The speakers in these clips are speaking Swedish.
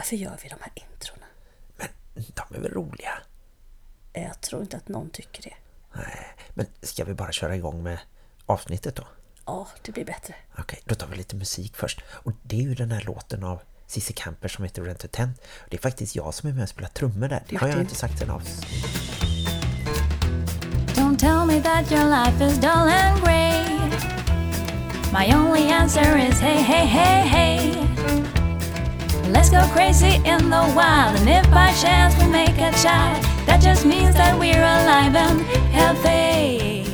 Varför gör vi de här introna? Men de är väl roliga? Jag tror inte att någon tycker det. Nej, men ska vi bara köra igång med avsnittet då? Ja, det blir bättre. Okej, då tar vi lite musik först. Och det är ju den här låten av Cissi Camper som heter Rent to Ten. Det är faktiskt jag som är med och spelar trummor där. Det har jag Martin. inte sagt sen av. Don't tell me that your life is dull and grey. My only answer is hey, hey, hey, hey. Let's go crazy in the wild, and if by chance we make a child, that just means that we're alive and healthy.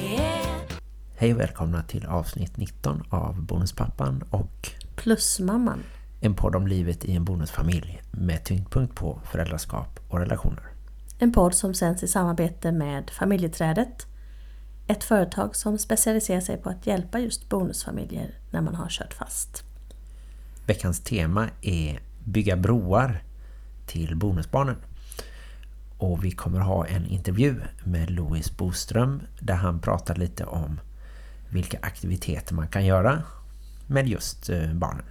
Hej och välkomna till avsnitt 19 av Bonuspappan och Plusmamman. en podd om livet i en bonusfamilj med tyngdpunkt på föräldraskap och relationer. En podd som sänds i samarbete med Familjeträdet. Ett företag som specialiserar sig på att hjälpa just bonusfamiljer när man har kört fast. Veckans tema är bygga broar till bonusbarnen. Och vi kommer ha en intervju med Louis Boström där han pratar lite om vilka aktiviteter man kan göra med just eh, barnen.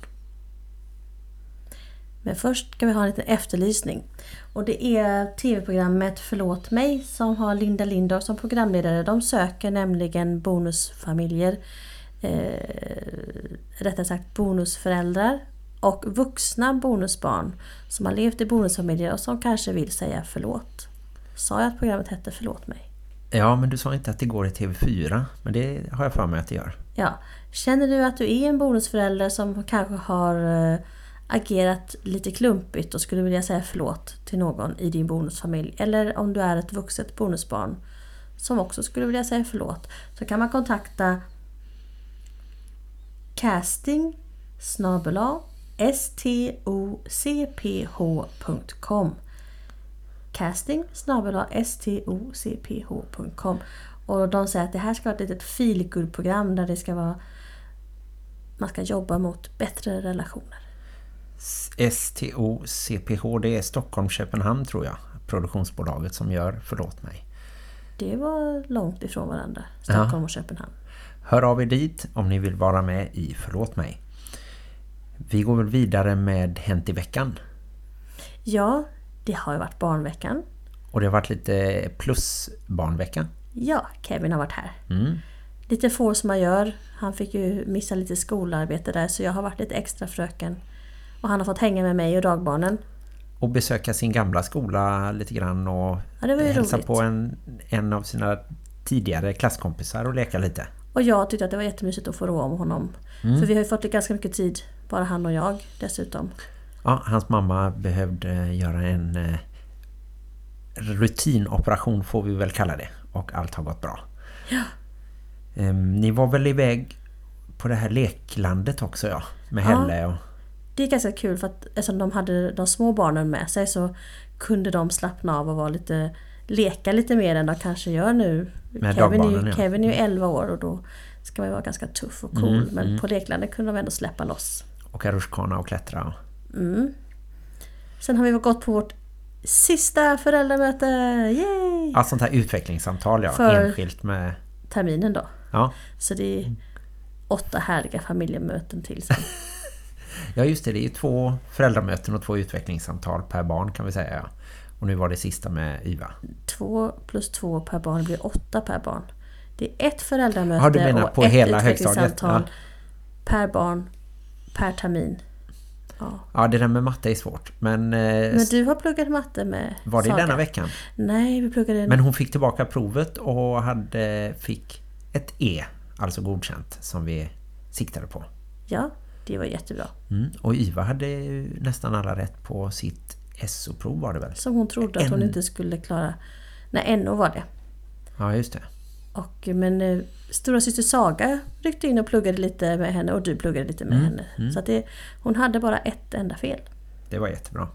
Men först ska vi ha en liten efterlysning. Och det är tv-programmet Förlåt mig som har Linda Lindor som programledare. De söker nämligen bonusfamiljer, eh, rättare sagt bonusföräldrar och vuxna bonusbarn som har levt i bonusfamiljer och som kanske vill säga förlåt. Sa jag att programmet hette Förlåt mig? Ja, men du sa inte att det går i TV4, men det har jag för mig att det gör. Ja. Känner du att du är en bonusförälder som kanske har eh, agerat lite klumpigt och skulle vilja säga förlåt till någon i din bonusfamilj eller om du är ett vuxet bonusbarn som också skulle vilja säga förlåt så kan man kontakta casting snabela stocph.com casting stocph.com och de säger att det här ska vara ett litet feelgood-program där det ska vara man ska jobba mot bättre relationer. STOCPH, det är Stockholm-Köpenhamn tror jag. Produktionsbolaget som gör Förlåt mig. Det var långt ifrån varandra, Stockholm och Köpenhamn. Hör av er dit om ni vill vara med i Förlåt mig. Vi går väl vidare med Hänt i veckan. Ja, det har ju varit barnveckan. Och det har varit lite plus barnvecka. Ja, Kevin har varit här. Mm. Lite force majeure. Han fick ju missa lite skolarbete där så jag har varit lite extra fröken. Och han har fått hänga med mig och dagbarnen. Och besöka sin gamla skola lite grann och Ja, hälsa roligt. på en, en av sina tidigare klasskompisar och leka lite. Och jag tyckte att det var jättemysigt att få rå om honom. För vi har ju fått ganska mycket tid, bara han och jag dessutom. Ja, hans mamma behövde göra en eh, rutinoperation får vi väl kalla det. Och allt har gått bra. Ja. Ehm, ni var väl iväg på det här leklandet också, ja. Med Ja. Helle och... Det är ganska kul för att eftersom de hade de små barnen med sig så kunde de slappna av och vara lite leka lite mer än de kanske gör nu. Med Kevin, är dagbarnen, ju, ja. Kevin är ju 11 år och då ska man ju vara ganska tuff och cool. Mm, men mm. på leklandet kunde de ändå släppa loss. åka rutschkana och klättra. Och... Mm. Sen har vi gått på vårt sista föräldramöte. Yay! Ja, sånt här utvecklingssamtal, ja. För- Enskilt med... Terminen då. Ja. Så det är åtta härliga familjemöten till sen. ja, just det. Det är ju två föräldramöten och två utvecklingssamtal per barn kan vi säga. Ja. Och nu var det sista med Iva. två plus två per barn blir åtta per barn. Det är ett föräldramöte Ja, du menar och ett hela utvecklingssamtal högstadiet, per barn per termin. Ja. Ja, det där med matte är svårt. Men, eh, Men du har pluggat matte med var det Saga. denna veckan? Nej, vi pluggade... Men hon fick tillbaka provet och hade, fick ett E, alltså godkänt, som vi siktade på. Ja, det var jättebra. Mm. Och Iva hade ju nästan alla rätt på sitt SO-prov var det väl? Som hon trodde att hon inte skulle klara. Nej, NO var det. Ja, just det. Och, men eh, stora syster Saga ryckte in och pluggade lite med henne och du pluggade lite med Mm, henne. Så att det, hon hade bara ett enda fel. Det var jättebra.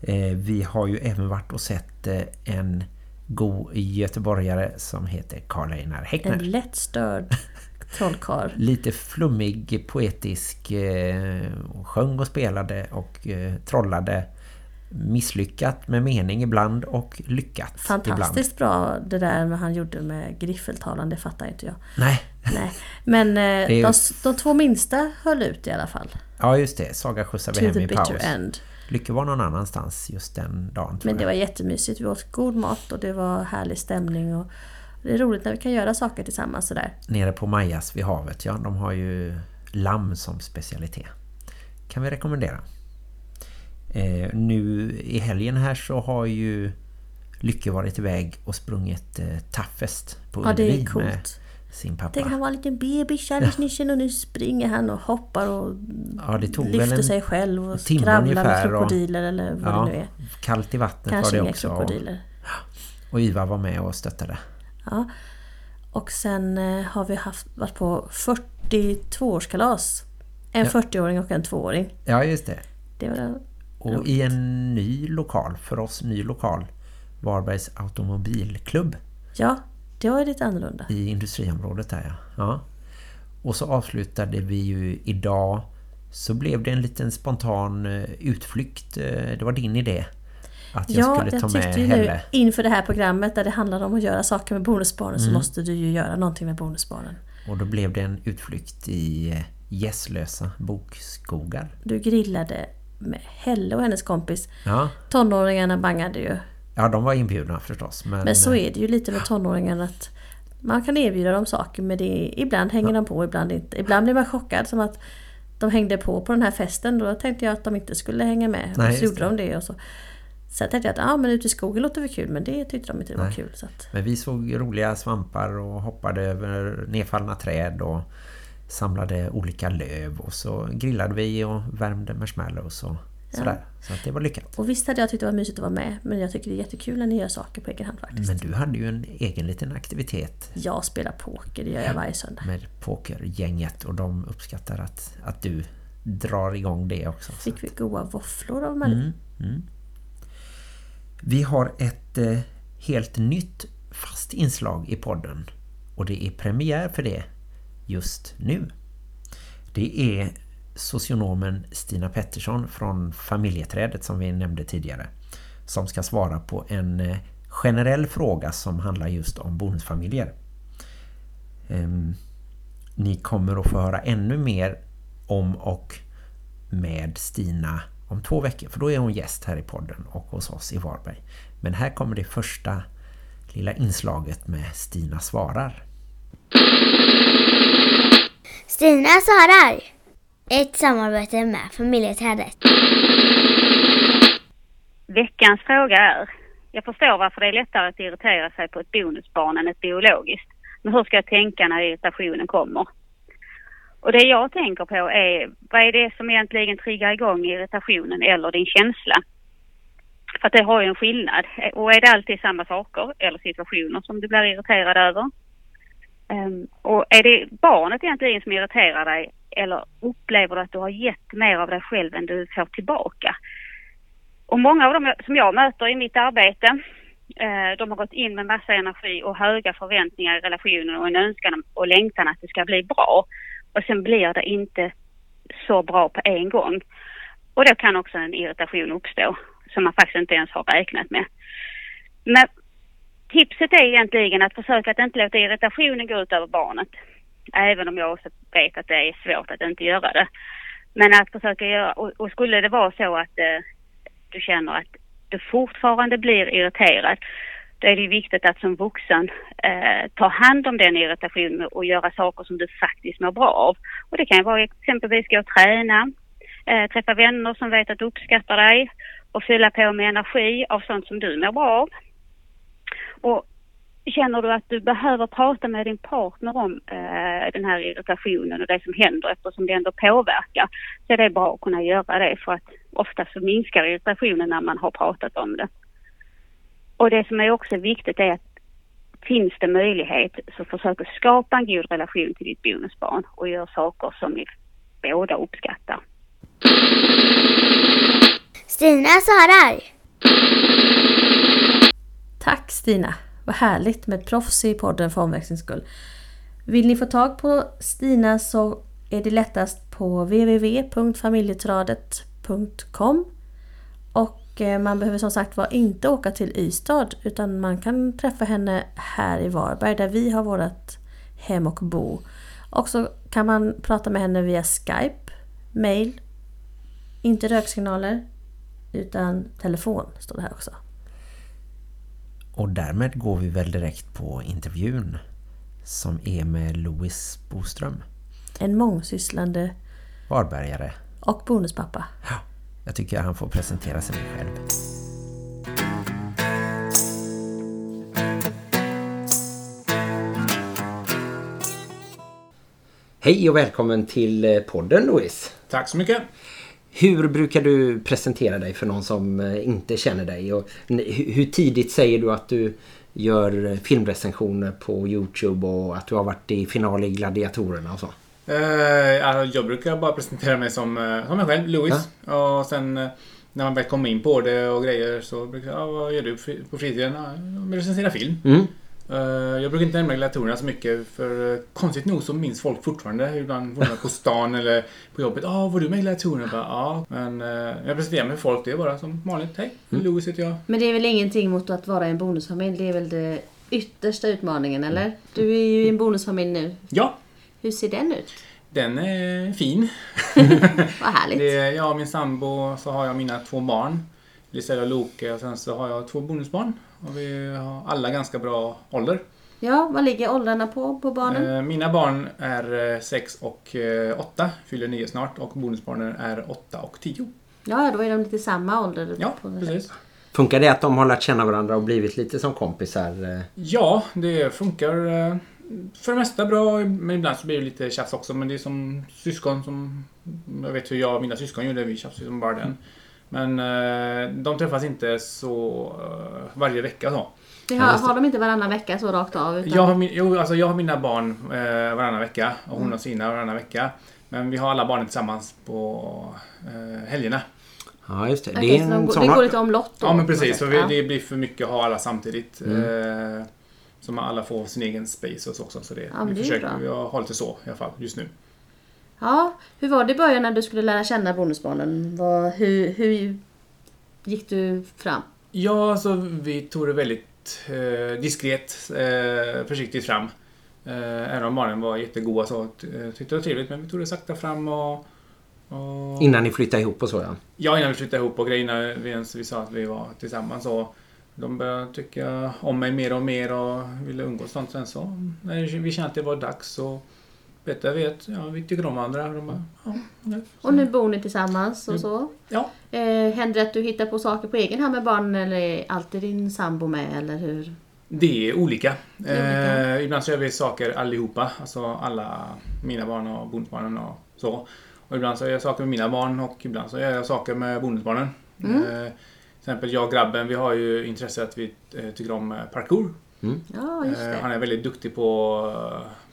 Eh, vi har ju även varit och sett eh, en god göteborgare som heter Karl Einar Häckner. En lättstörd trollkarl. Lite flummig, poetisk, eh, sjöng och spelade och eh, trollade misslyckat med mening ibland och lyckat ibland. Fantastiskt bra det där han gjorde med griffeltalan, det fattar inte jag. Nej, Nej. Men eh, de, de två minsta höll ut i alla fall. Ja just det, Saga skjutsar vi hem i paus. end. Lycke var någon annanstans just den dagen Men det var jag. jättemysigt. Vi åt god mat och det var härlig stämning. Och det är roligt när vi kan göra saker tillsammans sådär. Nere på Majas vid havet, ja de har ju lamm som specialitet. Kan vi rekommendera. Eh, nu i helgen här så har ju Lycke varit iväg och sprungit eh, Taffest på Ja, det är Ullevi med sin pappa. Tänk han var en liten bebis alldeles nyss och nu springer han och hoppar och Ja, det tog lyfter en sig själv och timme skravlar med ungefär och- krokodiler eller vad Ja, det nu är. kallt i vattnet Kanske var det också. Och, krokodiler. och Iva var med och stöttade. Ja. Och sen eh, har vi haft, varit på 42-årskalas. En Ja. 40-åring och en 2-åring. Ja, just det. Det var Och i en ny lokal, för oss ny lokal, Varbergs automobilklubb Ja, det var lite annorlunda. i industriområdet där ja. ja. Och så avslutade vi ju idag så blev det en liten spontan eh, utflykt. Eh, Det var din idé. Att jag Ja, skulle jag ta med ju nu Helle. inför det här programmet där det handlar om att göra saker med bonusbarnen Mm. så måste du ju göra någonting med bonusbarnen. Och då blev det en utflykt i eh, Gässlösa bokskogar. Du grillade med Helle och hennes kompis. Ja, Tonåringarna bangade ju. ja de var inbjudna förstås. Men, Men så eh, är det ju lite med tonåringarna att man kan erbjuda dem saker men det ibland hänger de på, ibland inte. Ibland blir man chockad som att de hängde på på den här festen. Då tänkte jag att de inte skulle hänga med. Nej, och så gjorde de det. Och så. Sen tänkte jag att ah, men ute i skogen låter väl kul men det tyckte de inte var Nej. kul. Så att, Men vi såg roliga svampar och hoppade över nedfallna träd och samlade olika löv och så grillade vi och värmde marshmallows och sådär. Så att det var lyckat. och visst hade jag tyckt det var mysigt att vara med men jag tycker det är jättekul när ni gör saker på egen hand faktiskt. Men du hade ju en egen liten aktivitet Jag spelar poker, det gör jag varje söndag. med pokergänget och de uppskattar att, att du drar igång det också. Så. Fick vi goda våfflor av Marie. Mm, mm. Vi har ett eh, helt nytt fast inslag i podden och det är premiär för det just nu. Det är socionomen Stina Pettersson från familjeträdet som vi nämnde tidigare som ska svara på en eh, generell fråga som handlar just om bonusfamiljer. Ehm, ni kommer att få höra ännu mer om och med Stina om två veckor. För då är hon gäst här i podden och hos oss i Varberg. Men här kommer det första lilla inslaget med Stina svarar. Stina svarar. Ett samarbete med familjeträdet. Veckans fråga är, jag förstår varför det är lättare att irritera sig på ett bonusbarn än ett biologiskt. Men hur ska jag tänka när irritationen kommer? Och det jag tänker på är, vad är det som egentligen triggar igång irritationen eller din känsla? För att det har ju en skillnad. Och är det alltid samma saker eller situationer som du blir irriterad över? Um, och är det barnet egentligen som irriterar dig eller upplever du att du har gett mer av dig själv än du får tillbaka? Och många av dem som jag möter i mitt arbete, uh, de har gått in med massa energi och höga förväntningar i relationen och en önskan och längtan att det ska bli bra. Och sen blir det inte så bra på en gång. Och då kan också en irritation uppstå som man faktiskt inte ens har räknat med. Men tipset är egentligen att försöka att inte låta irritationen gå ut över barnet. Även om jag också vet att det är svårt att inte göra det. Men att försöka göra, och, och skulle det vara så att eh, du känner att du fortfarande blir irriterad, då är det viktigt att som vuxen eh, ta hand om den irritationen och göra saker som du faktiskt mår bra av. Och det kan vara exempelvis gå och träna, eh, träffa vänner som vet att du uppskattar dig och fylla på med energi av sånt som du mår bra av. Och känner du att du behöver prata med din partner om eh, den här irritationen och det som händer eftersom det ändå påverkar så är det bra att kunna göra det för att ofta så minskar irritationen när man har pratat om det. Och det som är också viktigt är att finns det möjlighet så försök att skapa en god relation till ditt bonusbarn och gör saker som ni båda uppskattar. Stina svarar. Tack Stina! Vad härligt med ett proffs i podden för omväxlings skull. Vill ni få tag på Stina så är det lättast på www.familjetradet.com och eh, man behöver som sagt var inte åka till Ystad utan man kan träffa henne här i Varberg där vi har vårt hem och bo. Och så kan man prata med henne via Skype, mail Inte röksignaler utan telefon står det här också. Och därmed går vi väl direkt på intervjun som är med Louis Boström, En mångsysslande Varbergare. och bonuspappa. Ja, jag tycker han får presentera sig själv. Hej och välkommen till eh, podden Louis. Tack så mycket. Hur brukar du presentera dig för någon som eh, inte känner dig? Och hur tidigt säger du att du gör eh, filmrecensioner på Youtube och att du har varit i final i Gladiatorerna och så? Eh, alltså, jag brukar bara presentera mig som, som mig själv, Louis. Och sen när man väl kommer in på det och grejer så brukar jag, ja, vad gör du på fritiden? Ja, jag recenserar film. Mm. Eh, jag brukar inte nämna gladiatorerna så mycket för eh, konstigt nog så minns folk fortfarande ibland på stan eller på jobbet. Ja, ah, var du med i gladiatorerna? Ja, men eh, jag presenterar mig för folk. Det är bara som vanligt. Hej, Louis heter jag. Men det är väl ingenting mot att vara en bonusfamilj. Det är väl det yttersta utmaningen, eller? Du är ju i en bonusfamilj nu. Ja, Hur ser den ut? den är fin. Vad härligt. Det är jag och min sambo, så har jag mina två barn. Lisella och Loke och sen så har jag två bonusbarn. Och vi har alla ganska bra ålder. Ja, vad ligger åldrarna på, på barnen? Eh, Mina barn är 6 och 8, fyller 9 snart. Och bonusbarnen är 8 och 10. Ja, då är de lite samma ålder. Ja, på precis. Funkar det att de har lärt känna varandra och blivit lite som kompisar? eh? Ja, det funkar eh, för det mesta bra. Men ibland så blir det lite tjafs också. Men det är som syskon som... Jag vet hur jag och mina syskon gjorde. Vi tjafsade som bara den. Men eh, de träffas inte så eh, varje vecka så. Det har, har de inte varannan vecka så rakt av? Utan... Jag har, min, jo, alltså jag har mina barn eh, varannan vecka och hon har sina varannan vecka. Men vi har alla barnen tillsammans på eh, helgerna. Ja, just det. Det är så de, en går- sån... det går lite omlott då? Ja men precis, för vi, Ja. det blir för mycket att ha alla samtidigt. Eh, så man alla får sin egen space och så också. Så det, men vi det försöker vi har lite så i alla fall just nu. Ja, hur var det i början när du skulle lära känna bonusbarnen? Vad, hur, hur gick du fram? Ja, så vi tog det väldigt eh, diskret, eh, försiktigt fram. Eh, även om barnen var jättegoda så eh, tyckte det var trevligt. Men vi tog det sakta fram och... och Innan ni flyttade ihop och så ja. Ja, innan vi flyttade ihop och grejerna vi ens vi sa att vi var tillsammans. Och de började tycka om mig mer och mer och ville umgås och sånt. Sen så, när vi kände att det var dags och Petter vet, ja vi tycker om varandra. Och de bara, ja. Och nu bor ni tillsammans och Mm. så. ja. Eh, händer det att du hittar på saker på egen hand med barnen eller är alltid din sambo med eller hur? Det är olika. är olika. Eh, ibland så gör vi saker allihopa. Alltså alla mina barn och bonusbarnen och så. Och ibland så gör jag saker med mina barn och ibland så gör jag saker med bonusbarnen. Mm. Eh, till exempel jag och grabben, vi har ju intresse att vi eh, tycker om eh, parkour. Ja, just Eh. Han är väldigt duktig på,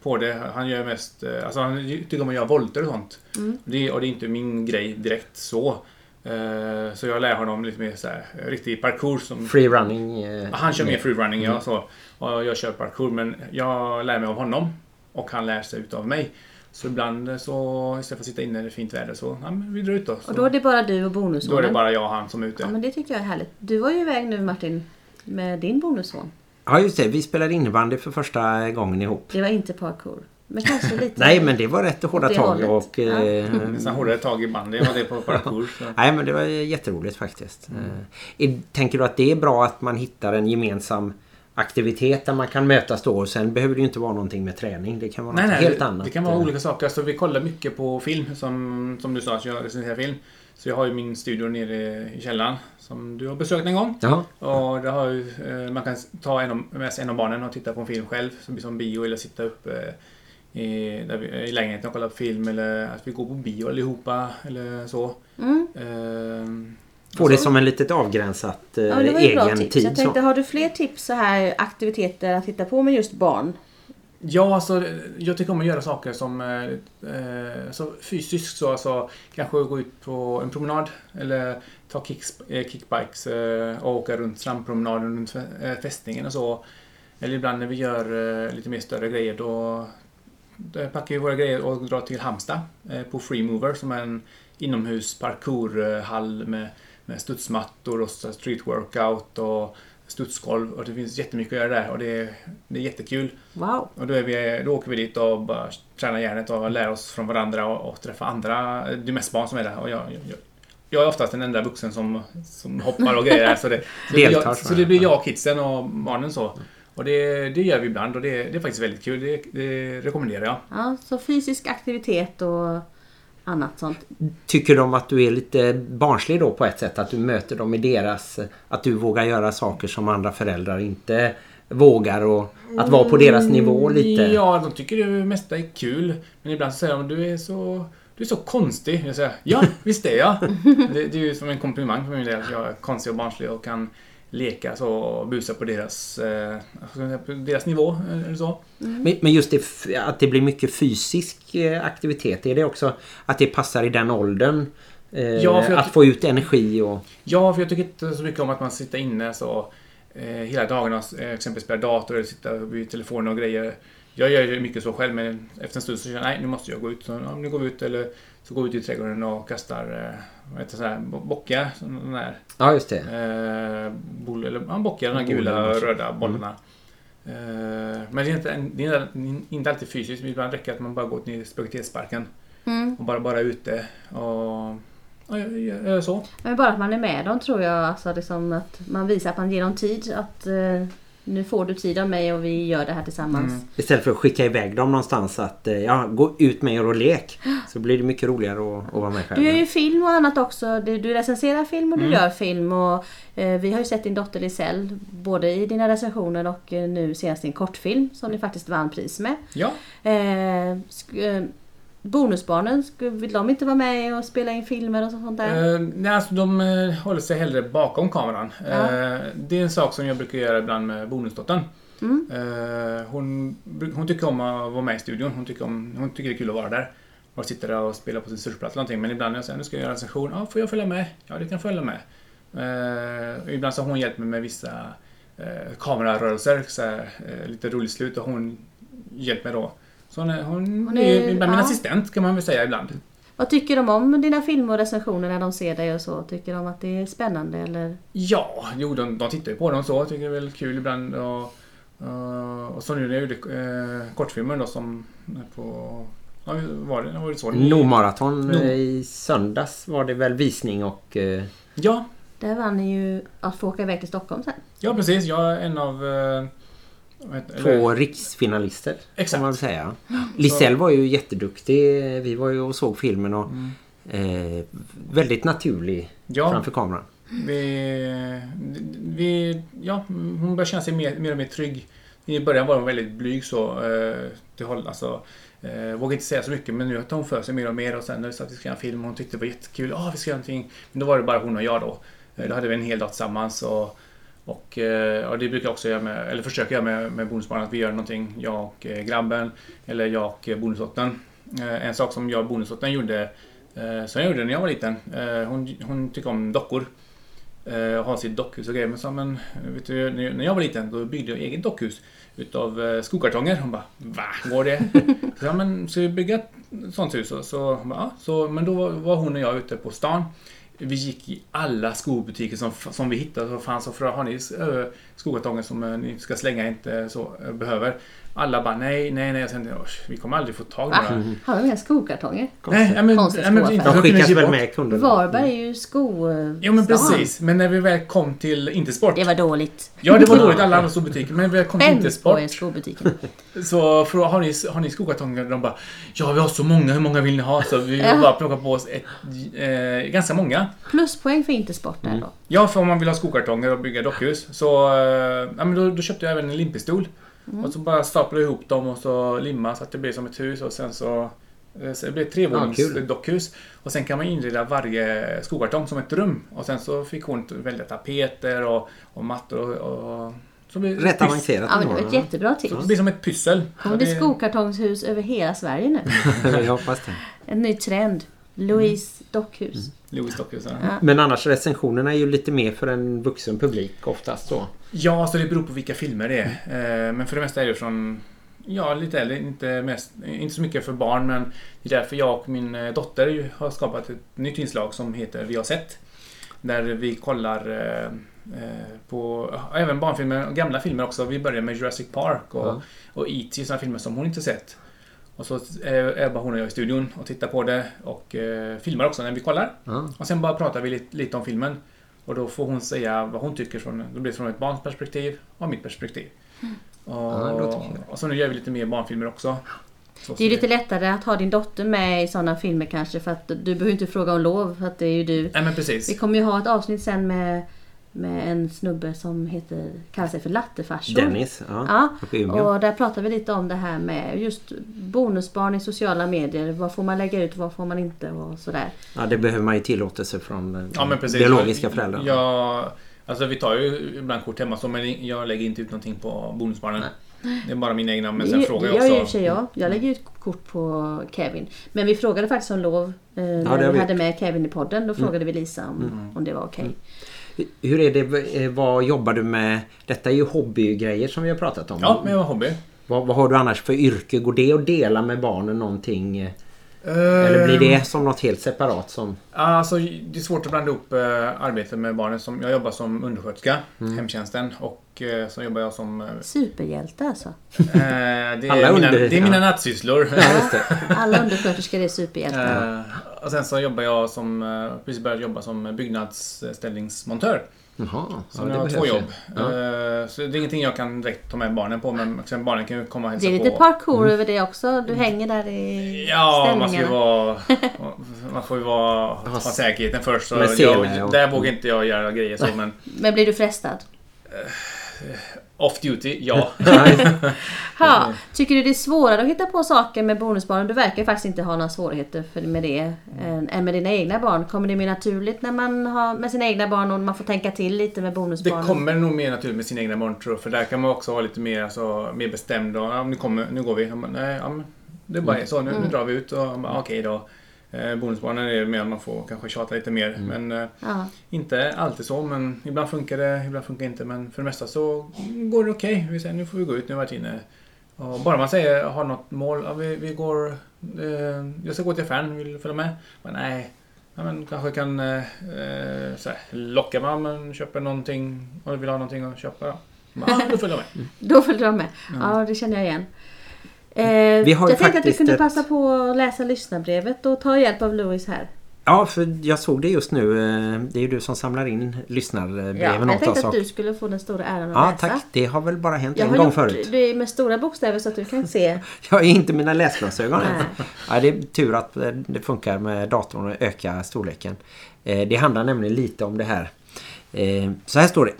på det. Han gör mest, eh, alltså han tycker om att göra volter och sånt. Mm. Det, och det är inte min grej direkt så. Eh, Så jag lär honom lite mer så här, riktig parkour som... Free running. eh, Han kör mer med- freerunning, Mm. ja. Så. Och jag kör parkour, men jag lär mig av honom. Och han lär sig utav mig. Så ibland så, istället för att sitta inne när det är fint väder, så ja, men vi drar ut då. Så, Och då är det bara du och då är bonussonen? det bara jag och han som är ute. Ja, men det tycker jag är härligt. Du var ju iväg nu Martin med din bonusson. Ja just det, vi spelade innebandy för första gången ihop. Det var inte parkour. Men kanske lite... Nej men det var rätt hårda tag hållet. och... Ja. eh, Nästan hårdare tag i bandy vad det på parkour. Så. Nej men det var jätteroligt faktiskt. Eh, är- Tänker du att det är bra att man hittar en gemensam aktivitet där man kan mötas då och sen behöver det ju inte vara någonting med träning. Det kan vara Nej, något nej, helt det, annat. det kan vara Eh, olika saker. Alltså, vi kollar mycket på film, som, som du sa, så jag recenserar film. Så jag har ju min studio nere i källaren, som du har besökt en gång. Jaha. Och det har ju, eh, man kan ta en av, med sig en av barnen och titta på en film själv, som, som bio, eller sitta upp eh, i, där vi, i lägenheten och kolla på film, eller att vi går på bio allihopa, eller så. Mm. Eh, Få det alltså- som en litet avgränsat eh, Ja, det var bra egen tips. tid. Jag tänkte, har du fler tips så här aktiviteter att hitta på med just barn? Ja, alltså, jag tycker om att göra saker som eh, eh, så fysiskt. Så, alltså, kanske gå ut på en promenad eller ta kicks, eh, kickbikes eh, och åka runt strandpromenaden runt eh, fästningen och så. Eller ibland när vi gör eh, lite mer större grejer då, då packar vi våra grejer och drar till Halmstad eh, på Freemover som är en inomhus parkourhall med, med studsmattor och street workout och studsgolv och det finns jättemycket att göra där och det är, det är jättekul. Wow! Och då, är vi, då åker vi dit och bara tränar hjärnet och lär oss från varandra och, och träffa andra. Det är mest barn som är där och jag, jag, jag, är oftast den enda vuxen som, som hoppar och grejer. Så det, så, Deltar, jag, så det blir ja. jag, kidsen och barnen så. Och det, det gör vi ibland och det, det är faktiskt väldigt kul. Det, det rekommenderar jag. Ja, så fysisk aktivitet och annat sånt. Tycker de att du är lite barnslig då på ett sätt? Att du möter dem i deras... Att du vågar göra saker som andra föräldrar inte vågar och att vara på deras nivå lite? Ja, de tycker det mesta är kul. Men ibland så säger de du är så, du är så konstig. Jag säger ja, visst är jag. det, det är ju som en komplimang för min del att jag är konstig och barnslig och kan leka så och busa på deras, eh, på deras nivå. Eller så. Men, men just det, att det blir mycket fysisk eh, aktivitet. Är det också att det passar i den åldern? Eh, Ja, att få ut energi och... Ja, för jag tycker inte så mycket om att man sitter inne så eh, hela dagarna och eh, exempelvis spelar dator eller sitta vid telefonen och grejer. Jag gör ju mycket så själv men efter en stund så känner jag nej nu måste jag gå ut. Så ja, nu går vi ut eller så går vi ut i trädgården och kastar eh, vad heter det, så här, bo- bockar. Sån där, Ja, just det. eh, boll, eller, ja, bockar, de här gula alltså. röda bollarna. Eh, men det är, inte, det är inte alltid fysiskt. Ibland räcker att man bara går ner i spaghettisparken Mm. och bara, bara ute och ja, jag, jag, så. Men bara att man är med dem tror jag. Alltså liksom att man visar att man ger dem tid. Att eh, nu får du tid av mig och vi gör det här tillsammans. Mm. Istället för att skicka iväg dem någonstans att eh, ja, gå ut med er och lek. Så blir det mycket roligare att, att vara med själv. Du gör ju film och annat också. Du, du recenserar film och du Mm. gör film. Och, eh, vi har ju sett din dotter Lisell både i dina recensioner och eh, nu senast en kortfilm som ni faktiskt vann pris med. Ja, Eh, eh, bonusbarnen, vill de inte vara med och spela in filmer och sånt där? Eh, nej, alltså de eh, håller sig hellre bakom kameran. Ja. Eh, det är en sak som jag brukar göra ibland med bonusdottern. Mm. Hon, hon tycker om att vara med i studion. Hon tycker, om, hon tycker det är kul att vara där. Och sitta där och spela på sin surfplatta eller någonting. Men ibland när jag säger nu ska jag göra en session. Ja, får jag följa med? Ja, du kan följa med. Ibland så har hon hjälpt mig med vissa kamerarörelser. Så här, lite roligt slut och hon hjälpt mig då. Så hon är, hon Hon är, är- ibland min ja. assistent kan man väl säga ibland. Vad tycker de om dina filmer och recensioner när de ser dig och så? Tycker de att det är spännande eller? Ja, jo, de, de tittar ju på dem så. Jag tycker det är väl kul ibland. Och, och, och så nu när jag gjorde eh, kortfilmen då som är på... Ja, var det, var det så? Nordmaraton Nord- eh, i söndags var det väl visning och... Eh, Ja, Där vann ni ju att få åka iväg till Stockholm sen. ja, precis. Jag är en av... Eh, två riksfinalister. Exakt. Man säga. Lisell var ju jätteduktig. Vi var ju och såg filmen och eh, väldigt naturlig Mm. Ja, framför kameran. vi, vi... Ja, hon börjar känna sig mer, mer och mer trygg. I början var hon väldigt blyg så. Eh, till håll, alltså, eh, vågade inte säga så mycket men nu tar hon för sig mer och mer och sen när vi sa att vi ska göra en film hon tyckte det var jättekul. Ja, vi ska göra någonting. Men då var det bara hon och jag då. Eh, Då hade vi en hel dag tillsammans och, och, eh, och det brukar jag också göra med, eller försöka göra med, med bonusbarnen, att vi gör någonting, jag och eh, grabben, eller jag och eh, bonusdottern. En sak som jag och bonusdottern gjorde, som jag gjorde när jag var liten, hon, hon tycker om dockor. Och ha sitt dockhus och grejer. Men, så, men vet du, när jag var liten då byggde jag eget dockhus utav skokartonger. Hon bara Va? Går det? så, ja, men ska vi bygga ett sånt hus? Så, Så, bara, ja. så, men då var hon och jag ute på stan. Vi gick i alla skobutiker som, som vi hittade. Så fanns, och för, har ni skokartonger som eh, ni ska slänga inte så eh, behöver? Alla bara nej, nej, nej. "Oj, vi kommer aldrig få tag i några. Har de inga skokartonger? Nej, ja, men, ja, men, inte De för skickas väl med kunderna. Varberg är ju sko... Jo men precis. Men när vi väl kom till Intersport. Det var dåligt. Ja, det var dåligt alla andra skobutiker. Men när vi väl kom till Skämt Intersport. er skobutiken. Så frågade har ni, har ni skokartonger? De bara Ja, vi har så många. Hur många vill ni ha? Så vi Ja. bara plockade på oss ett, eh, ganska många. Pluspoäng för Intersport där då. Ja, för om man vill ha skokartonger och bygga dockhus. Så eh, ja, men då, då köpte jag även en limpistol. Och så bara staplade jag ihop dem och så limma så att det blev som ett hus. Och sen så, eh, så det blev ett trevånings Ja, kul. dockhus. Och sen kan man inreda varje skokartong som ett rum. Och sen så fick hon välja tapeter och, och mattor och... och så det Rätt avancerat. Ja men det var ett jättebra tips. Så det blir som ett pyssel. Kommer det skokartongshus över hela Sverige nu? Jag hoppas det. En ny trend. Louise dockhus. Louis Dockhus. Ja. Ja. Men annars recensionerna är ju lite mer för en vuxen publik oftast så. Ja, så det beror på vilka filmer det är. Eh, Men för det mesta är det från Ja, lite äldre. Inte, mest, inte så mycket för barn, men det är därför jag och min eh, dotter ju har skapat ett nytt inslag som heter Vi har sett. Där vi kollar eh, eh, på även barnfilmer och gamla filmer också. Vi börjar med Jurassic Park och, Ja. och E.T. sådana filmer som hon inte sett. Och så är, är bara hon och jag i studion och tittar på det och eh, filmar också när vi kollar. Ja. Och sen bara pratar vi lite, lite om filmen. Och då får hon säga vad hon tycker. Från, då blir det från ett barns perspektiv och mitt perspektiv. Och, Ja, och så nu gör vi lite mer barnfilmer också. Så, Det är lite lättare att ha din dotter med i sådana filmer kanske för att du behöver inte fråga om lov för att det är ju du. Nej men Vi precis. kommer ju ha ett avsnitt sen med, med en snubbe som heter, kallar sig för lattefarsor. Dennis, ja. Ja, Umeå. och där pratar vi lite om det här med just bonusbarn i sociala medier. Vad får man lägga ut, vad får man inte och sådär. Ja, det behöver man ju tillåtelse från eh, Ja men precis. biologiska föräldrar. Ja, alltså vi tar ju ibland kort hemma så men jag lägger inte ut någonting på bonusbarnen. Det är bara mina egna men sen det frågar det jag gör ju i och också. för sig jag. Jag lägger ut kort på Kevin. Men vi frågade faktiskt om lov eh, det när vi hade med Kevin i podden. Då frågade vi Lisa om, Mm. om det var okej. Hur är det, eh, vad jobbar du med? Detta är ju hobbygrejer som vi har pratat om. Ja, men jag har hobby. Vad, vad har du annars för yrke? Går det att dela med barnen någonting? eh, Eller blir det som något helt separat som... Alltså, det är svårt att blanda ihop eh, arbete med barnen. Som, jag jobbar som undersköterska, hemtjänsten. Och så jobbar jag som... Superhjälte alltså. det, är Alla mina, under- det är mina ja. nattsysslor. Alla undersköterskor är superhjältar. Eh, och sen så jobbar jag som... Eh, precis börjat jobba som byggnadsställningsmontör. Jaha, Så ja, nu det har jag två jobb. Ja. Eh, så det är ingenting jag kan direkt ta med barnen på. Men sen barnen kan ju komma och hälsa Det är på. lite parkour över det också. Du hänger där i Ja, man ska ju ställningarna. vara... Man får ju vara, ha säkerheten först. Så jag, där vågar inte jag göra grejer så, men Men blir du frestad? Off duty, ja. Ha, tycker du det är svårare att hitta på saker med bonusbarnen? Du verkar faktiskt inte ha några svårigheter med det än, än med dina egna barn. Kommer det mer naturligt när man har med sina egna barn och man får tänka till lite med Det bonusbarnen? kommer nog mer naturligt med sina egna barn tror jag. För där kan man också vara lite mer, alltså, mer bestämd. Och, ja, nu, kommer, nu går vi. Ja, men, nej, ja, men, det är bara så. Nu, Mm. nu drar vi ut. Och, okej då. Eh, bonusbarnen är mer att man får kanske tjata lite mer. Men eh, Ja. inte alltid så. Men ibland funkar det, ibland funkar det inte. Men för det mesta så går det okej. Vi säger nu får vi gå ut, nu har vi varit inne. Och bara man säger, har något mål. Ja, vi, vi går... Eh, jag ska gå till affären, vill du följa med? Men nej. Ja, men kanske kan eh, eh, så här, locka mig, men köper någonting och du vill ha någonting att köpa. Ja, ja då följer jag med. Då följer de med. Ja, det känner jag igen. Eh, Vi har jag tänkte att du faktiskt kunde ett- passa på att läsa lyssnarbrevet och ta hjälp av Louis här. Ja, för jag såg det just nu. eh, Det är ju du som samlar in lyssnarbreven Ja, jag åt tänkte oss. att och- du skulle få den stora äran att Ja, läsa. tack. Det har väl bara hänt Jag en har gång förut. det med stora bokstäver så att du kan se. Jag är inte mina läsglasögon. Ja, det är tur att eh, det funkar med datorn och öka storleken. Eh, Det handlar nämligen lite om det här. Så här står det.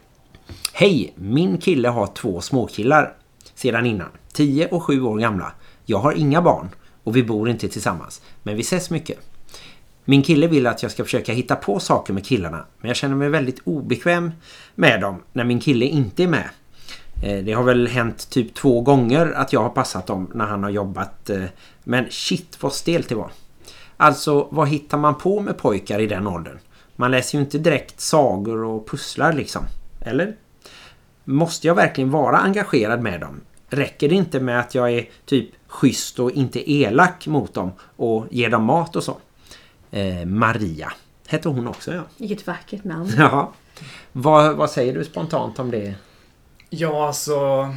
Hej, min kille har två småkillar sedan innan. 10 och 7 år gamla. Jag har inga barn och vi bor inte tillsammans. Men vi ses mycket. Min kille vill att jag ska försöka hitta på saker med killarna. Men jag känner mig väldigt obekväm med dem när min kille inte är med. Eh, det har väl hänt typ två gånger att jag har passat dem när han har jobbat. Eh, men shit vad stelt det var. Alltså vad hittar man på med pojkar i den åldern? Man läser ju inte direkt sagor och pusslar liksom. Eller? Måste jag verkligen vara engagerad med dem? Räcker det inte med att jag är typ schysst och inte elak mot dem och ger dem mat och så? Eh, Maria. Hette hon också ja. Vilket vackert namn. Ja. Vad, vad säger du spontant om det? Ja, alltså...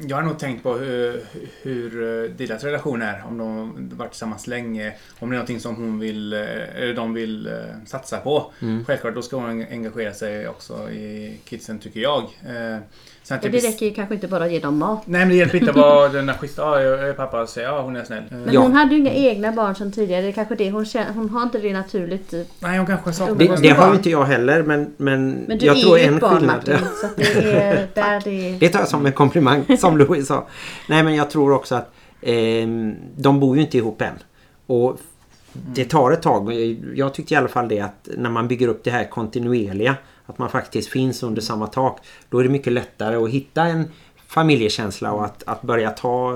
Jag har nog tänkt på hur, hur eh, deras relation är. Om de varit tillsammans länge. Om det är någonting som hon vill, eh, eller de vill eh, satsa på. Mm. Självklart, då ska hon engagera sig också i kidsen, tycker jag. Eh, Sen Och det räcker ju kanske inte bara att ge dem mat. Nej, men det hjälper inte att vara den där schyssta. Ja, jag är pappa och säger ja, hon är snäll. Eh, Men Ja. hon hade ju inga egna barn sedan tidigare. Det är kanske det hon känner. Hon har inte det naturligt. Nej, hon kanske saknar Det, det har inte jag heller men, men, Men du jag tror en barn skillnad. Martin. Så det är där det... Det tar jag som en komplimang som Louis sa. Nej men jag tror också att eh, de bor ju inte ihop än. Och det tar ett tag. Jag tyckte i alla fall det att när man bygger upp det här kontinuerliga att man faktiskt finns under samma tak. Då är det mycket lättare att hitta en familjekänsla och att, att börja ta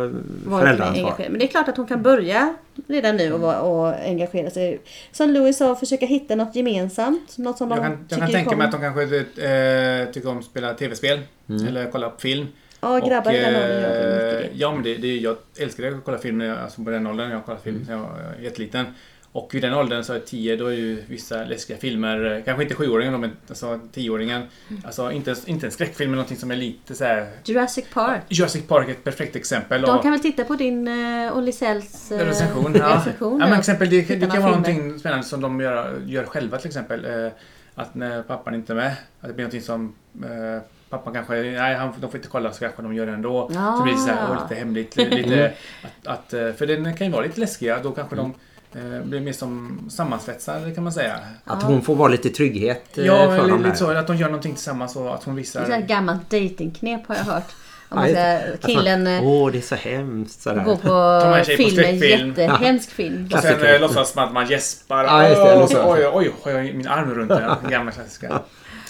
föräldraansvar. Men det är klart att hon kan börja redan nu och, vara- och engagera sig. Som Louis sa, försöka hitta något gemensamt. Något som Jag de kan, jag kan tänka mig att de kanske eh, tycker om att spela tv-spel. Eller kolla på film. Ja, grabbar i den Och, åldern ju mycket eh, det. Ja, men det, det, jag älskade att kolla film när jag, alltså på den åldern. Jag har kollat film Mm. när jag var jätteliten. Och vid den åldern, så är 10, då är ju vissa läskiga filmer, eh, kanske inte sjuåringen då, men alltså tioåringen. Alltså inte, inte en skräckfilm, men någonting som är lite så här. Jurassic Park. Jurassic Park är ett perfekt exempel. De och- kan väl titta på din och Lisells uh, recension. Ja. recension ja, men exempel, det, det kan vara någonting spännande som de gör, gör själva till exempel. Eh, att när pappan inte är med, att det blir någonting som eh, pappan kanske, nej han, de får inte kolla så kanske de gör det ändå. Ja. Så blir det så här, lite hemligt. li- Lite, att, att, eh, för den kan ju vara lite läskiga, då kanske de eh, blir mer som sammansvetsade kan man säga. Att hon får vara lite trygghet eh, Ja, för lite, dem där. lite så. Att de gör någonting tillsammans och att hon Det är visar... så här gammalt datingknep har jag hört. Om man Ja, säger, killen eh, Åh, det är så hemskt. Sådär. går på film, en jättehemsk film. Och sen eh, låtsas man att man gäspar. Ja, just det, oj, oj, oj, oj, min arm runt. Den gamla klassiska.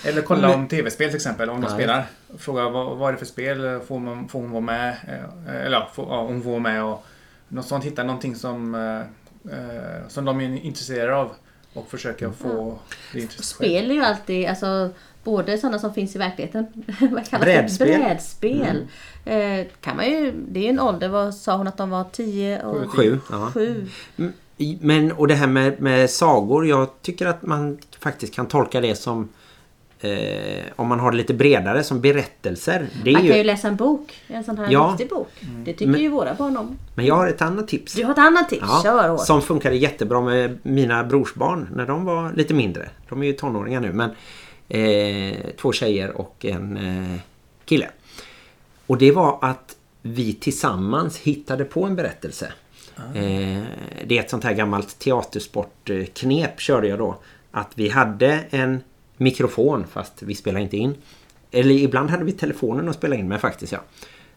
Eller kolla om tv-spel till exempel, om de spelar. Fråga vad, vad är det för spel? Får, man, får hon vara med? Eh, Eller ja, får, ja, hon får vara med och något sånt. Hitta någonting som, eh, eh, som de är intresserade av. Och försöka få det intresset. Spel är ju alltid, alltså både sådana som finns i verkligheten. Vad kallas Brädspel. det? Brädspel. Eh, kan man ju, det är ju en ålder, vad sa hon att de var 10 och Sju. Ja. 7? I- Men, och det här med, med sagor, jag tycker att man faktiskt kan tolka det som eh, om man har det lite bredare som berättelser. Det är Man kan ju ju, läsa en bok, en sån här Ja. riktig bok. Mm. Det tycker ju våra barn om. men jag har ett annat tips. Du har ett annat tips, kör hårt. som funkade jättebra med mina brorsbarn när de var lite mindre. De är ju tonåringar nu men eh, två tjejer och en eh, kille. Och det var att vi tillsammans hittade på en berättelse. Eh, det är ett sånt här gammalt teatersportknep körde jag då. Att vi hade en mikrofon fast vi spelade inte in. Eller ibland hade vi telefonen att spela in med faktiskt ja.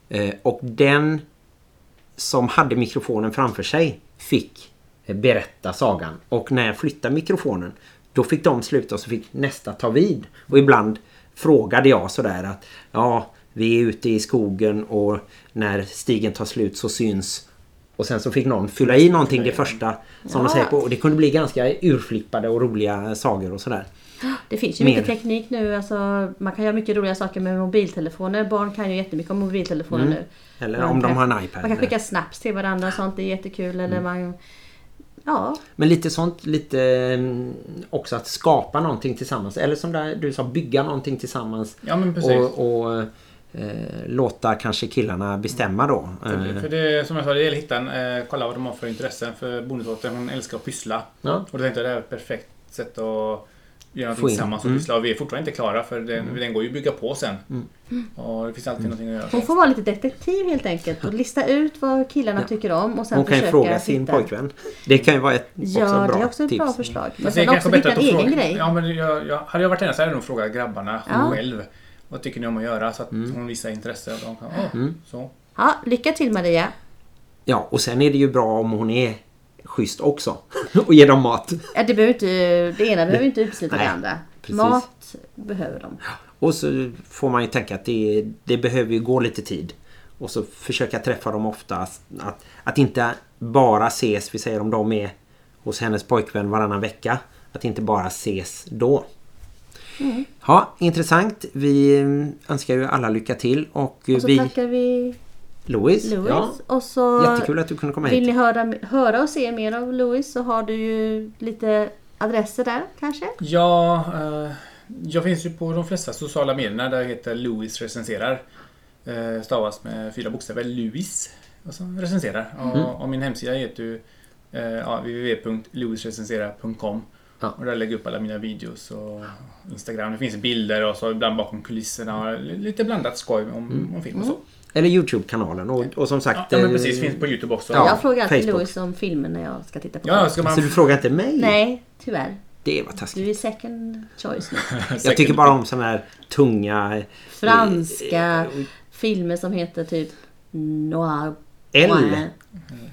Eh, och den som hade mikrofonen framför sig fick berätta sagan. Och när jag flyttade mikrofonen då fick de sluta och så fick nästa ta vid. Och ibland frågade jag sådär att ja, vi är ute i skogen och när stigen tar slut så syns och sen så fick någon fylla i någonting det första som de säger på. Och det kunde bli ganska urflippade och roliga sagor och sådär. Det finns ju Mer. mycket teknik nu. Alltså, man kan göra mycket roliga saker med mobiltelefoner. Barn kan ju jättemycket om mobiltelefoner nu. Mm. Eller Man om de kan- har en iPad. Man kan skicka snaps till varandra och sånt. Det är jättekul. Mm. Eller man... Ja, Men lite sånt, lite mm, också att skapa någonting tillsammans. Eller som där du sa, bygga någonting tillsammans. Ja, men precis. Och, och eh, låta kanske killarna bestämma då. För, Eh, för det, som jag sa, det gäller att hitta en, eh, kolla vad de har för intressen. För bonusdottern hon älskar att pyssla. Ja. Och då tänkte jag det här är ett perfekt sätt att göra någonting in. tillsammans och Mm. pyssla. Och vi är fortfarande inte klara för den, den går ju att bygga på sen. Och det finns alltid någonting att göra. hon får vara lite detektiv helt enkelt. Och lista ut vad killarna Ja. tycker om. Och sen Hon kan ju försöka fråga sin hitta- pojkvän. Det kan ju vara ett också Ja, bra det är också ett tips. bra förslag. Men sen också hitta en att egen fråga. grej. Ja, men jag, jag, hade jag varit henne så hade jag nog frågat grabbarna Ja. själv. Vad tycker ni om att göra? Så att hon visar intresse. Och de kan, Mm. så. Ja, lycka till Maria. Ja, och sen är det ju bra om hon är schysst också. och ger dem mat. Ja, det, behöver inte, det ena behöver inte utesluta det andra. precis. Mat behöver de. Och så får man ju tänka att det, det behöver ju gå lite tid. Och så försöka träffa dem oftast. Att, att inte bara ses, vi säger om de är hos hennes pojkvän varannan vecka. Att inte bara ses då. Ja, intressant. Vi önskar ju alla lycka till. Och, Och så vi... tackar vi Louis. Louis. Ja, Och så jättekul att du kunde komma vill ni hit. höra, höra och se mer av Louis så har du ju lite adresser där kanske? Ja, eh, jag finns ju på de flesta sociala medierna där jag heter Louis recenserar. Eh, stavas med fyra bokstäver. Louis. Och så recenserar. Och, och min hemsida heter ju eh, ja, www.louisrecenserar.com. Ja. Och där lägger jag upp alla mina videos och Instagram. Det finns bilder och så ibland bakom kulisserna. och Lite blandat skoj om, om film och så. Eller Youtube-kanalen. Och, och som sagt... Ja, men eh, precis. Finns på Youtube också. Ja, jag frågar alltid Facebook. Louis om filmer när jag ska titta på Ja, ska man... Så du frågar inte mig? Nej, tyvärr. Det var taskigt. Du är second choice nu. Jag tycker bara om sådana här tunga... Franska filmer som heter typ Noir. L.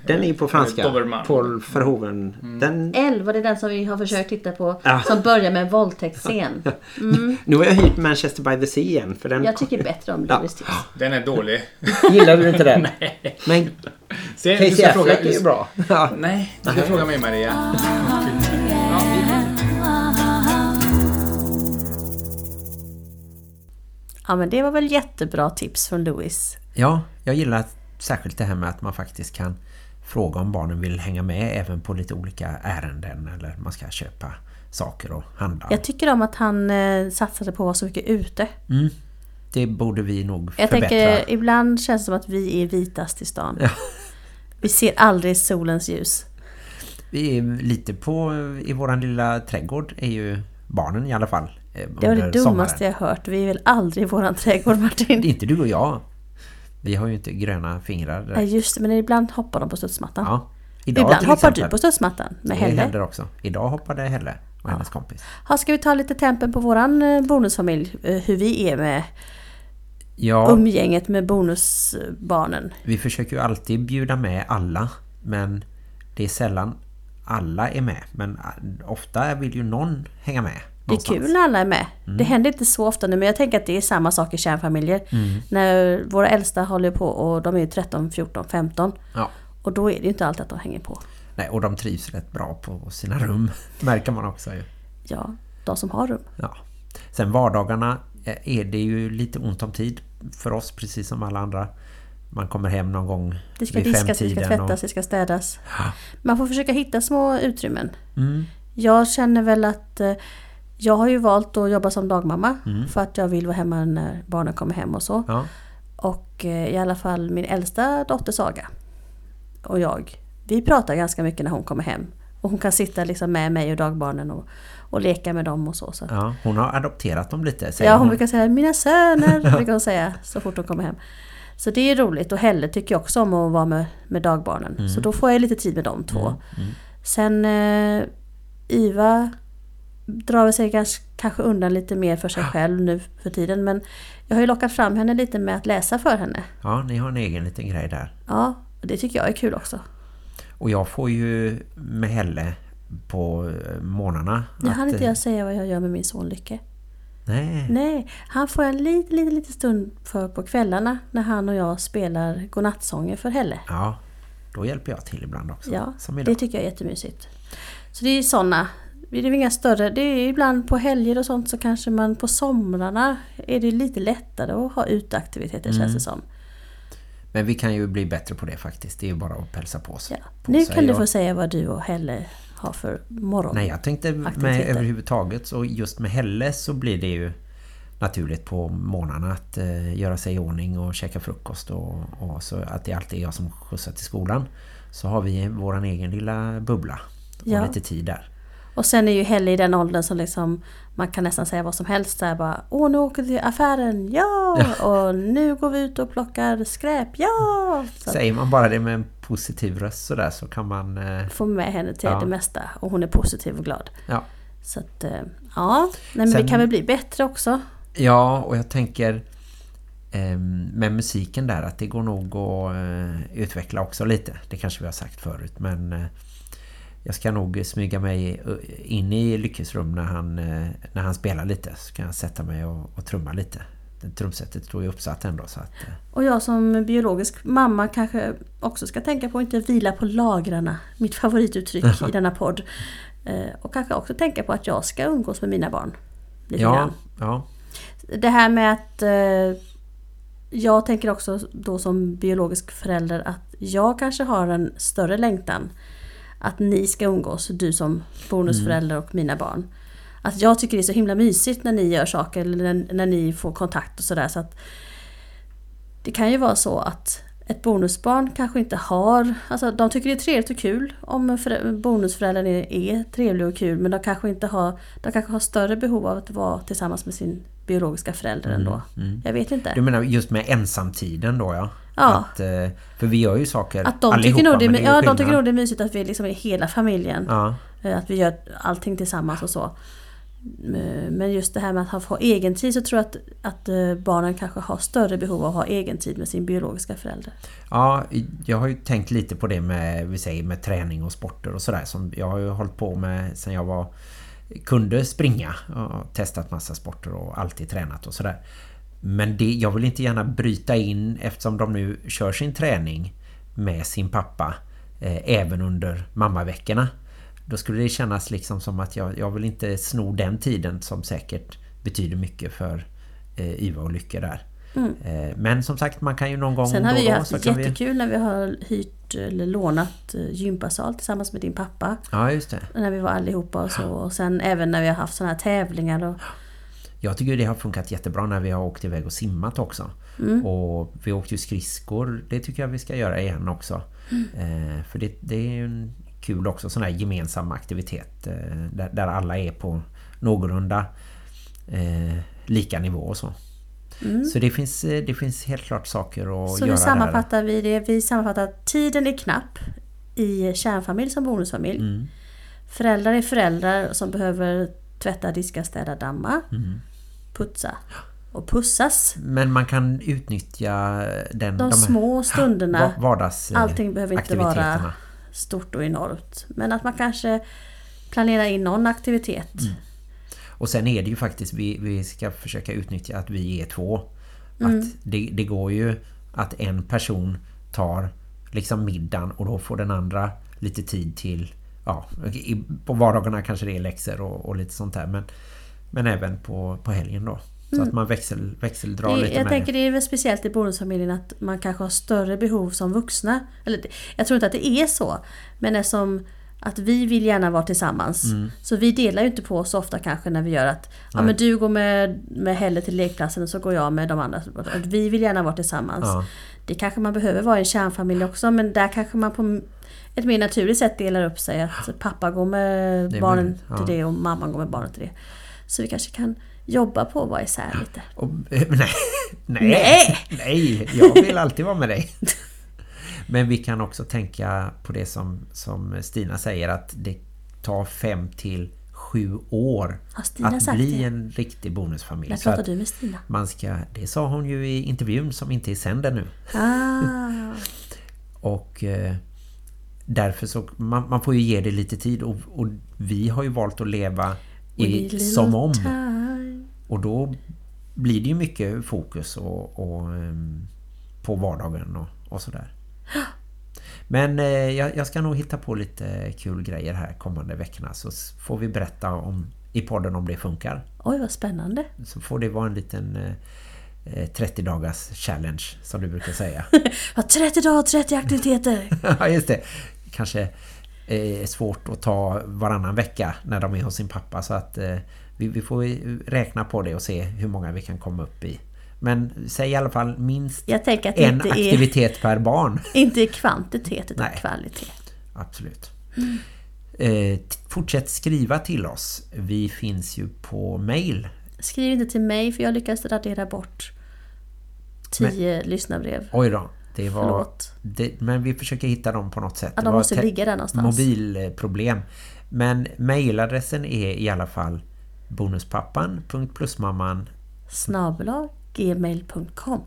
Den är på franska. Dobermann. Paul Verhoeven. Den... L var det den som vi har försökt titta på. Ah. Som börjar med en våldtäktsscen. Nu har jag hyrt Manchester by the Sea igen. För den... Jag tycker bättre om Ja. Louis tips. Den är dålig. Gillar du inte den? Nej. Men Se, Casey. Affleck är ju bra. Ja. Nej, du ska fråga mig Maria. Ja men det var väl jättebra tips från Louis. ja, jag gillar särskilt det här med att man faktiskt kan fråga om barnen vill hänga med även på lite olika ärenden eller man ska köpa saker och handla. Jag tycker om att han eh, satsade på att vara så mycket ute. Mm. Det borde vi nog Jag förbättra. tänker, ibland känns det som att vi är vitast i stan. Ja. Vi ser aldrig solens ljus. Vi är lite på, i våran lilla trädgård är ju barnen i alla fall. eh, Det var det dummaste sommaren. jag hört. Vi är väl aldrig i våran trädgård Det är Martin. inte du och jag. Vi har ju inte gröna fingrar. Ja direkt. just det, men ibland hoppar de på studsmattan. Ja. Idag ibland hoppar exempel. du på studsmattan med Det Helle. händer också. Idag hoppade Helle och hennes kompis. Ha, ska vi ta lite tempen på våran eh, bonusfamilj? eh, Hur vi är med Ja, umgänget med bonusbarnen. vi försöker ju alltid bjuda med alla. Men det är sällan alla är med. Men eh, ofta vill ju någon hänga med. Det är kul när alla är med. Det händer inte så ofta nu men jag tänker att det är samma sak i kärnfamiljer. När våra äldsta håller på och de är ju 13, 14, 15. Ja. Och då är det ju inte alltid att de hänger på. Nej, och de trivs rätt bra på sina rum. Märker man också ju. Ja, de som har rum. Ja. Sen vardagarna eh, är det ju lite ont om tid för oss precis som alla andra. Man kommer hem någon gång Det ska vid diskas, det ska tvättas, och- det ska städas. Man får försöka hitta små utrymmen. Mm. Jag känner väl att eh, jag har ju valt att jobba som dagmamma Mm. för att jag vill vara hemma när barnen kommer hem och så. Ja. Och eh, i alla fall min äldsta dotter Saga och jag, vi pratar ganska mycket när hon kommer hem. Och hon kan sitta liksom med mig och dagbarnen och, och leka med dem och så. så. ja, hon har adopterat dem lite, säger Ja, hon brukar säga mina söner, brukar hon säga så fort hon kommer hem. Så det är roligt och Helle tycker jag också om att vara med, med dagbarnen. Så då får jag lite tid med de två. Mm. Sen eh, Iva drar sig kanske, kanske undan lite mer för sig själv nu för tiden. Men jag har ju lockat fram henne lite med att läsa för henne. Ja, ni har en egen liten grej där. Ja, och det tycker jag är kul också. Och jag får ju med Helle på eh, morgnarna. Nu hann inte eh, jag säga vad jag gör med min son Lycke. Nej. Nej, han får en liten, liten, liten stund för på kvällarna när han och jag spelar godnattsånger för Helle. Ja, då hjälper jag till ibland också. Ja, det tycker jag är jättemysigt. Så det är sådana. Det är inga större. Det är ibland på helger och sånt så kanske man på somrarna är det lite lättare att ha uteaktiviteter Mm. känns det som. Men vi kan ju bli bättre på det faktiskt. Det är ju bara att pälsa på sig. Ja. på Nu sig kan du och- få säga vad du och Helle har för morgon. Nej, jag tänkte med överhuvudtaget så just med Helle så blir det ju naturligt på morgnarna att eh, göra sig i ordning och käka frukost och, och så att det alltid är jag som skjutsar till skolan. Så har vi våran egen lilla bubbla och Ja. lite tid där. Och sen är ju Helle i den åldern som liksom man kan nästan säga vad som helst. Här bara, Åh, nu åker vi till affären, ja! Och nu går vi ut och plockar skräp, ja! Så Säger man bara det med en positiv röst sådär så kan man... Eh, få med henne till Ja. det mesta. Och hon är positiv och glad. ja. Så att, eh, ja. Nej, men Sen- det kan väl bli bättre också. ja, och jag tänker ehm, med musiken där att det går nog att eh, utveckla också lite. Det kanske vi har sagt förut men eh, jag ska nog smyga mig eh, in i Lyckes rum när han, eh, när han spelar lite. Så kan jag sätta mig och, och trumma lite. Trumsetet står ju uppsatt ändå så att... eh, Och jag som biologisk mamma kanske också ska tänka på att inte vila på lagrarna. Mitt favorituttryck i denna podd. Och kanske också tänka på att jag ska umgås med mina barn. Lite Ja, grann. ja, Det här med att jag tänker också då som biologisk förälder att jag kanske har en större längtan att ni ska umgås, du som bonusförälder och mina barn. Att jag tycker det är så himla mysigt när ni gör saker eller när, när ni får kontakt och sådär. Så att det kan ju vara så att ett bonusbarn kanske inte har... Alltså de tycker det är trevligt och kul om förä- bonusföräldern är, är trevlig och kul men de kanske inte har... De kanske har större behov av att vara tillsammans med sin biologiska förälder ändå. Jag vet inte. Du menar just med ensamtiden då, ja? Ja. Att, eh, för vi gör ju saker Att de allihopa, tycker, nog det, men ja, de tycker nog det är mysigt att vi liksom är hela familjen. Ja, Eh, Att vi gör allting tillsammans och så. Eh, men just det här med att ha, egen tid så tror jag att, att eh, barnen kanske har större behov av att ha egen tid med sin biologiska förälder. ja, jag har ju tänkt lite på det med, vi säger, med träning och sporter och sådär. Som jag har ju hållit på med sen jag var kunde springa och testat massa sporter och alltid tränat och sådär. Men det, jag vill inte gärna bryta in eftersom de nu kör sin träning med sin pappa eh, även under mammaveckorna. Då skulle det kännas liksom som att jag, jag vill inte sno den tiden som säkert betyder mycket för eh, Iva och Lycka där. Eh, Men som sagt, man kan ju någon gång Sen har vi ju haft kan vi... jättekul när vi har hyrt eller lånat eh, gympasal tillsammans med din pappa. Ja, just det. När vi var allihopa och så. Och sen även när vi har haft sådana här tävlingar. Och, Jag tycker det har funkat jättebra när vi har åkt iväg och simmat också. Mm. Och vi åkte ju skridskor. Det tycker jag vi ska göra igen också. Mm. Eh, för det, det är ju en kul också sån här gemensam aktivitet. Eh, där, där alla är på någorlunda eh, lika nivå och så. Så det finns, eh, det finns helt klart saker att Mm. så göra nu sammanfattar vi det. Vi sammanfattar att tiden är knapp i kärnfamilj som bonusfamilj. där. Mm. Föräldrar är föräldrar som behöver tvätta, diska, städa, damma. Mm. Putsa och pussas. Men man kan utnyttja den, De små stunderna. va- vardags eh, Allting behöver inte vara. Stort och enormt. Men att man kanske planerar in någon aktivitet. Mm. Och sen är det ju faktiskt, vi, vi ska försöka utnyttja att vi är två. Mm. Att det, det går ju att en person tar liksom middagen och då får den andra lite tid till, ja, i- på vardagarna kanske det är läxor och, och lite sånt där. Men, men även på, på helgen då. Så att man växel, växeldrar Mm. Det- lite jag med tänker det. är väl speciellt i bonusfamiljen att man kanske har större behov som vuxna. Eller, jag tror inte att det är så. Men eftersom att vi vill gärna vara tillsammans. Mm. Så vi delar ju inte på så ofta kanske när vi gör att ja, men du går med, med Helle till lekplatsen och så går jag med de andra. Att vi vill gärna vara tillsammans. Ja. Det kanske man behöver vara i en kärnfamilj också men där kanske man på ett mer naturligt sätt delar upp sig. Att pappa går med barnen ja. till det och mamman går med barnen till det. Så vi kanske kan jobba på att vara isär lite. Och, nej, nej, Nej! nej, jag vill alltid vara med dig. Men vi kan också tänka på det som, som Stina säger att det tar fem till sju år att bli det? en riktig bonusfamilj. När pratar du med Stina? man ska, det sa hon ju i intervjun som inte är sänd ännu. Ah, Och eh, därför så man, man får ju ge det lite tid och, och vi har ju valt att leva i, som om. time. Och då blir det ju mycket fokus och, och, ehm, på vardagen och, och sådär. Men eh, jag, jag ska nog hitta på lite kul grejer här kommande veckorna så får vi berätta om, i podden om det funkar. Oj vad spännande. Så får det vara en liten eh, eh, 30 dagars challenge som du brukar säga. Ja, 30 dagar, 30 aktiviteter. Ja just det. Kanske eh, är svårt att ta varannan vecka när de är hos sin pappa så att eh, vi, vi får räkna på det och se hur många vi kan komma upp i. Men säg i alla fall minst en inte är, aktivitet per barn. inte är kvantitet utan Nej. kvalitet. Absolut. Eh, t- fortsätt skriva till oss. Vi finns ju på mail. Skriv inte till mig för jag lyckades radera bort 10 lyssnarbrev. Oj då. Det var, det, men vi försöker hitta dem på något sätt. Ja, de måste te- ligga där någonstans. Mobilproblem. Men mailadressen är i alla fall bonuspappan.plusmamman gmail.com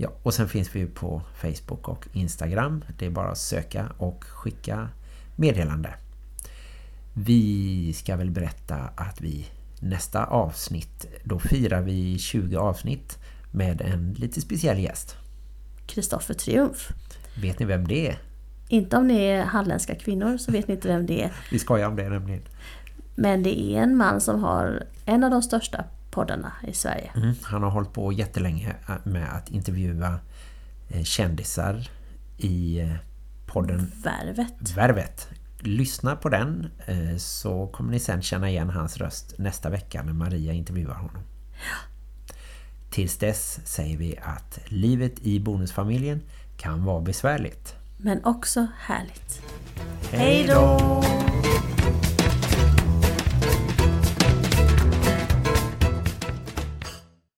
Ja, och sen finns vi ju på Facebook och Instagram. Det är bara att söka och skicka meddelande. Vi ska väl berätta att vi nästa avsnitt, då firar vi 20 avsnitt med en lite speciell gäst. Kristoffer Triumf. Vet ni vem det är? Inte om ni är halländska kvinnor så vet ni inte vem det är. Vi skojar om det nämligen. Men det är en man som har en av de största poddarna i Sverige. Mm, han har hållit på jättelänge äh, med att intervjua eh, kändisar i eh, podden Värvet. Värvet. Lyssna på den eh, så kommer ni sen känna igen hans röst nästa vecka när Maria intervjuar honom. Tills dess säger vi att livet i bonusfamiljen kan vara besvärligt. Men också härligt. Hej då!